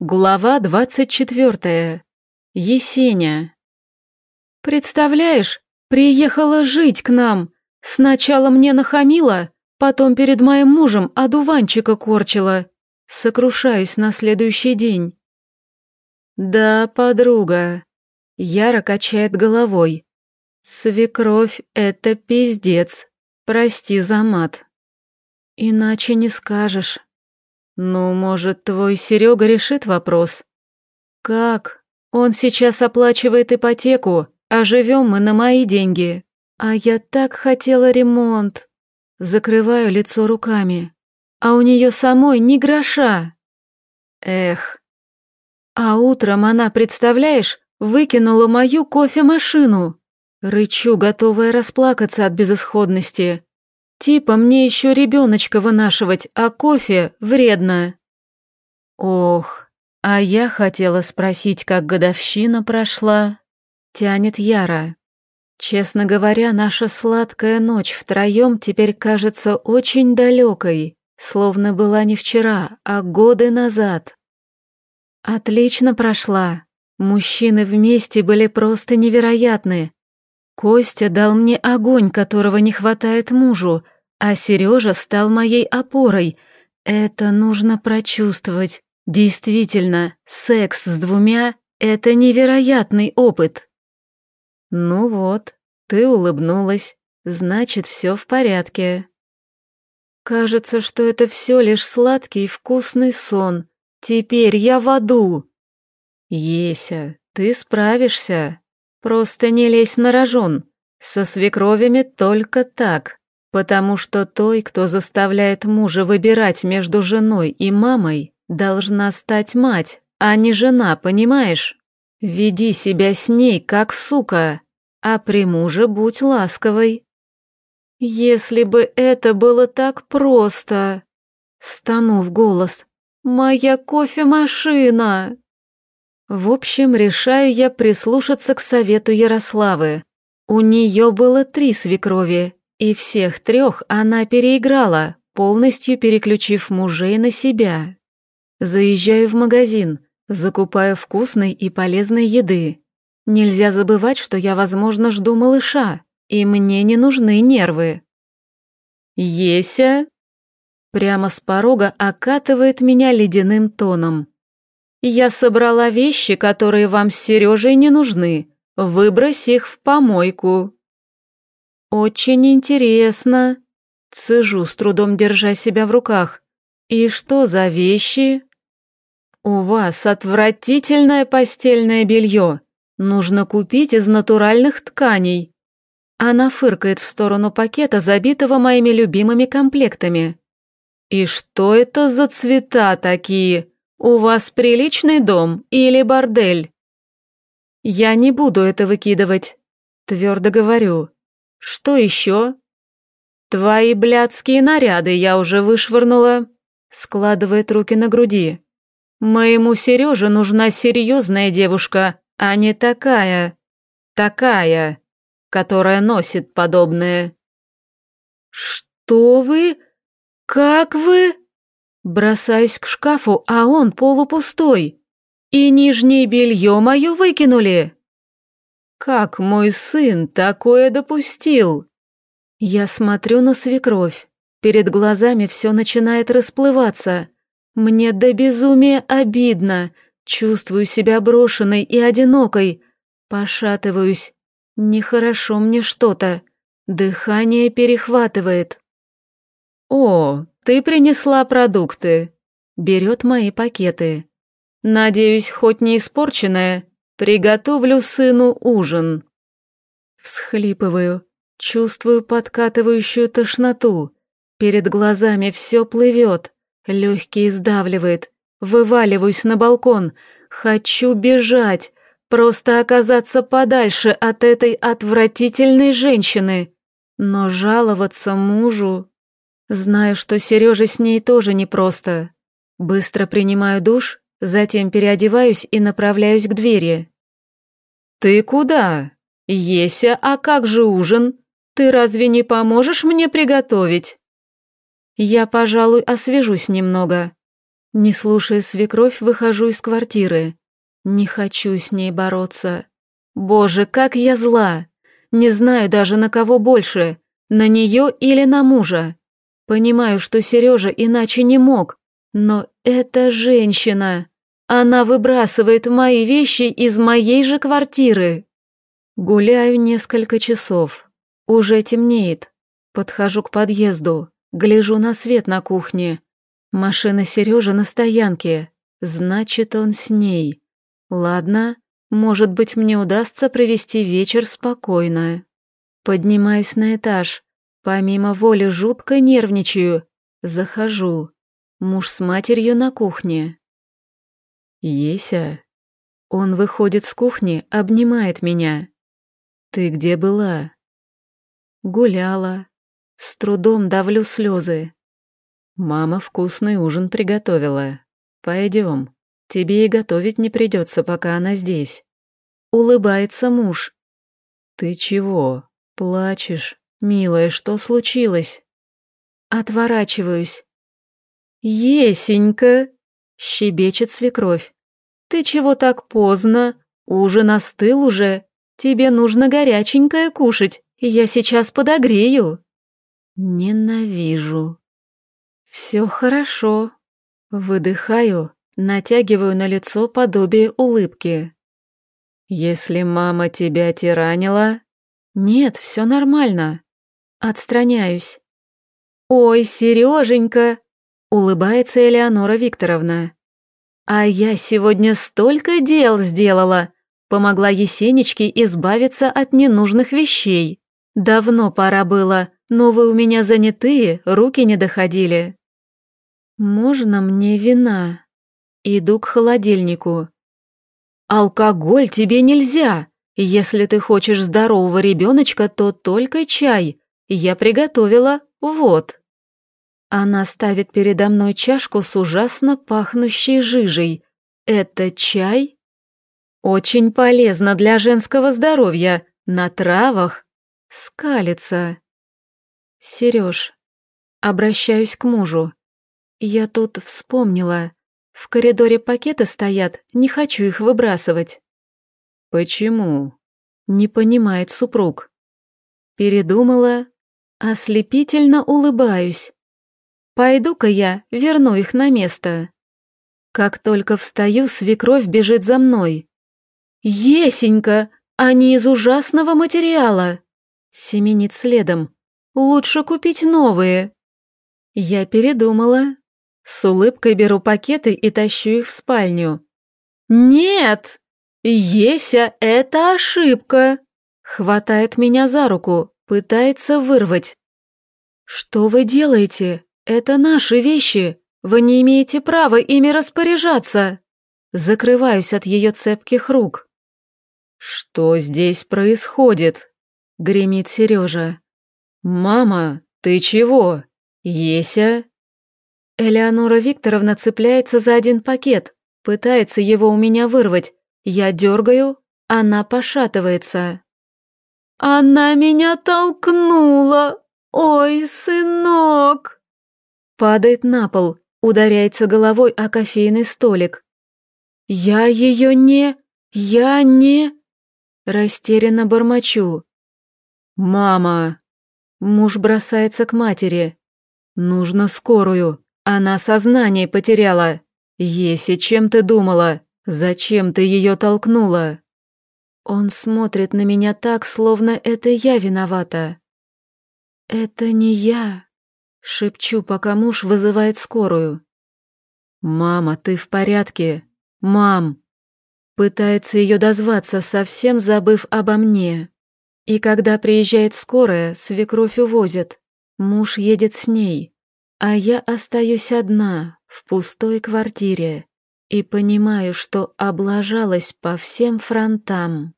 Глава двадцать четвертая. Есеня. «Представляешь, приехала жить к нам. Сначала мне нахамила, потом перед моим мужем одуванчика корчила. Сокрушаюсь на следующий день». «Да, подруга». Яра качает головой. «Свекровь — это пиздец. Прости за мат». «Иначе не скажешь». «Ну, может, твой Серега решит вопрос?» «Как? Он сейчас оплачивает ипотеку, а живем мы на мои деньги. А я так хотела ремонт». Закрываю лицо руками. А у нее самой ни гроша. Эх. А утром она, представляешь, выкинула мою кофемашину. Рычу, готовая расплакаться от безысходности. Типа мне еще ребеночка вынашивать, а кофе вредно. Ох, а я хотела спросить, как годовщина прошла. Тянет Яра. Честно говоря, наша сладкая ночь втроем теперь кажется очень далекой, словно была не вчера, а годы назад. Отлично прошла. Мужчины вместе были просто невероятны. Костя дал мне огонь, которого не хватает мужу, а Сережа стал моей опорой. Это нужно прочувствовать. Действительно, секс с двумя — это невероятный опыт. Ну вот, ты улыбнулась, значит, все в порядке. Кажется, что это все лишь сладкий и вкусный сон. Теперь я в аду. Еся, ты справишься. Просто не лезь на рожон. Со свекровями только так. Потому что той, кто заставляет мужа выбирать между женой и мамой, должна стать мать, а не жена, понимаешь? Веди себя с ней, как сука, а при муже будь ласковой. Если бы это было так просто. Стану в голос. Моя кофемашина. В общем, решаю я прислушаться к совету Ярославы. У нее было три свекрови, и всех трех она переиграла, полностью переключив мужей на себя. Заезжаю в магазин, закупаю вкусной и полезной еды. Нельзя забывать, что я, возможно, жду малыша, и мне не нужны нервы. «Еся?» Прямо с порога окатывает меня ледяным тоном. Я собрала вещи, которые вам с Сережей не нужны. Выбрось их в помойку. Очень интересно. Цежу, с трудом держа себя в руках. И что за вещи? У вас отвратительное постельное белье. Нужно купить из натуральных тканей. Она фыркает в сторону пакета, забитого моими любимыми комплектами. И что это за цвета такие? «У вас приличный дом или бордель?» «Я не буду это выкидывать», — твердо говорю. «Что еще?» «Твои блядские наряды я уже вышвырнула», — складывает руки на груди. «Моему Сереже нужна серьезная девушка, а не такая, такая, которая носит подобное». «Что вы? Как вы?» Бросаюсь к шкафу, а он полупустой. И нижнее белье мое выкинули. Как мой сын такое допустил? Я смотрю на свекровь. Перед глазами все начинает расплываться. Мне до безумия обидно. Чувствую себя брошенной и одинокой. Пошатываюсь. Нехорошо мне что-то. Дыхание перехватывает. «О, ты принесла продукты. Берет мои пакеты. Надеюсь, хоть не испорченная. Приготовлю сыну ужин. Всхлипываю, чувствую подкатывающую тошноту. Перед глазами все плывет, легкие сдавливает. Вываливаюсь на балкон. Хочу бежать, просто оказаться подальше от этой отвратительной женщины. Но жаловаться мужу Знаю, что Сереже с ней тоже непросто. Быстро принимаю душ, затем переодеваюсь и направляюсь к двери. «Ты куда? Еся, а как же ужин? Ты разве не поможешь мне приготовить?» «Я, пожалуй, освежусь немного». Не слушая свекровь, выхожу из квартиры. Не хочу с ней бороться. Боже, как я зла! Не знаю даже на кого больше, на нее или на мужа. Понимаю, что Сережа иначе не мог, но эта женщина... Она выбрасывает мои вещи из моей же квартиры. Гуляю несколько часов. Уже темнеет. Подхожу к подъезду, гляжу на свет на кухне. Машина Сережи на стоянке. Значит, он с ней. Ладно, может быть, мне удастся провести вечер спокойно. Поднимаюсь на этаж. Помимо воли жутко нервничаю. Захожу. Муж с матерью на кухне. «Еся?» Он выходит с кухни, обнимает меня. «Ты где была?» «Гуляла. С трудом давлю слезы. Мама вкусный ужин приготовила. Пойдем. Тебе и готовить не придется, пока она здесь. Улыбается муж. Ты чего? Плачешь? Милая, что случилось? Отворачиваюсь. Есенька! Щебечет свекровь. Ты чего так поздно? Ужин остыл уже. Тебе нужно горяченькое кушать, я сейчас подогрею. Ненавижу. Все хорошо. Выдыхаю, натягиваю на лицо подобие улыбки. Если мама тебя тиранила... Нет, все нормально. Отстраняюсь. Ой, Сереженька! Улыбается Элеонора Викторовна. А я сегодня столько дел сделала. Помогла Есенечке избавиться от ненужных вещей. Давно пора было, но вы у меня занятые, руки не доходили. Можно мне вина? Иду к холодильнику. Алкоголь тебе нельзя. Если ты хочешь здорового ребеночка, то только чай. Я приготовила, вот. Она ставит передо мной чашку с ужасно пахнущей жижей. Это чай? Очень полезно для женского здоровья, на травах, Скалится. Сереж, обращаюсь к мужу. Я тут вспомнила. В коридоре пакеты стоят, не хочу их выбрасывать. Почему? Не понимает супруг. Передумала, ослепительно улыбаюсь. Пойду-ка я, верну их на место. Как только встаю, свекровь бежит за мной. «Есенька, они из ужасного материала!» Семенит следом. Лучше купить новые. Я передумала. С улыбкой беру пакеты и тащу их в спальню. Нет! Еся, это ошибка! Хватает меня за руку, пытается вырвать. Что вы делаете? Это наши вещи. Вы не имеете права ими распоряжаться. Закрываюсь от ее цепких рук. Что здесь происходит? — гремит Сережа. «Мама, ты чего? Еся?» Элеонора Викторовна цепляется за один пакет, пытается его у меня вырвать. Я дергаю, она пошатывается. «Она меня толкнула! Ой, сынок!» Падает на пол, ударяется головой о кофейный столик. «Я ее не... Я не...» Растерянно бормочу. «Мама!» Муж бросается к матери. «Нужно скорую. Она сознание потеряла. Еси, чем ты думала? Зачем ты ее толкнула?» Он смотрит на меня так, словно это я виновата. «Это не я», — шепчу, пока муж вызывает скорую. «Мама, ты в порядке? Мам!» Пытается ее дозваться, совсем забыв обо мне. И когда приезжает скорая, свекровь увозят. Муж едет с ней, а я остаюсь одна в пустой квартире и понимаю, что облажалась по всем фронтам.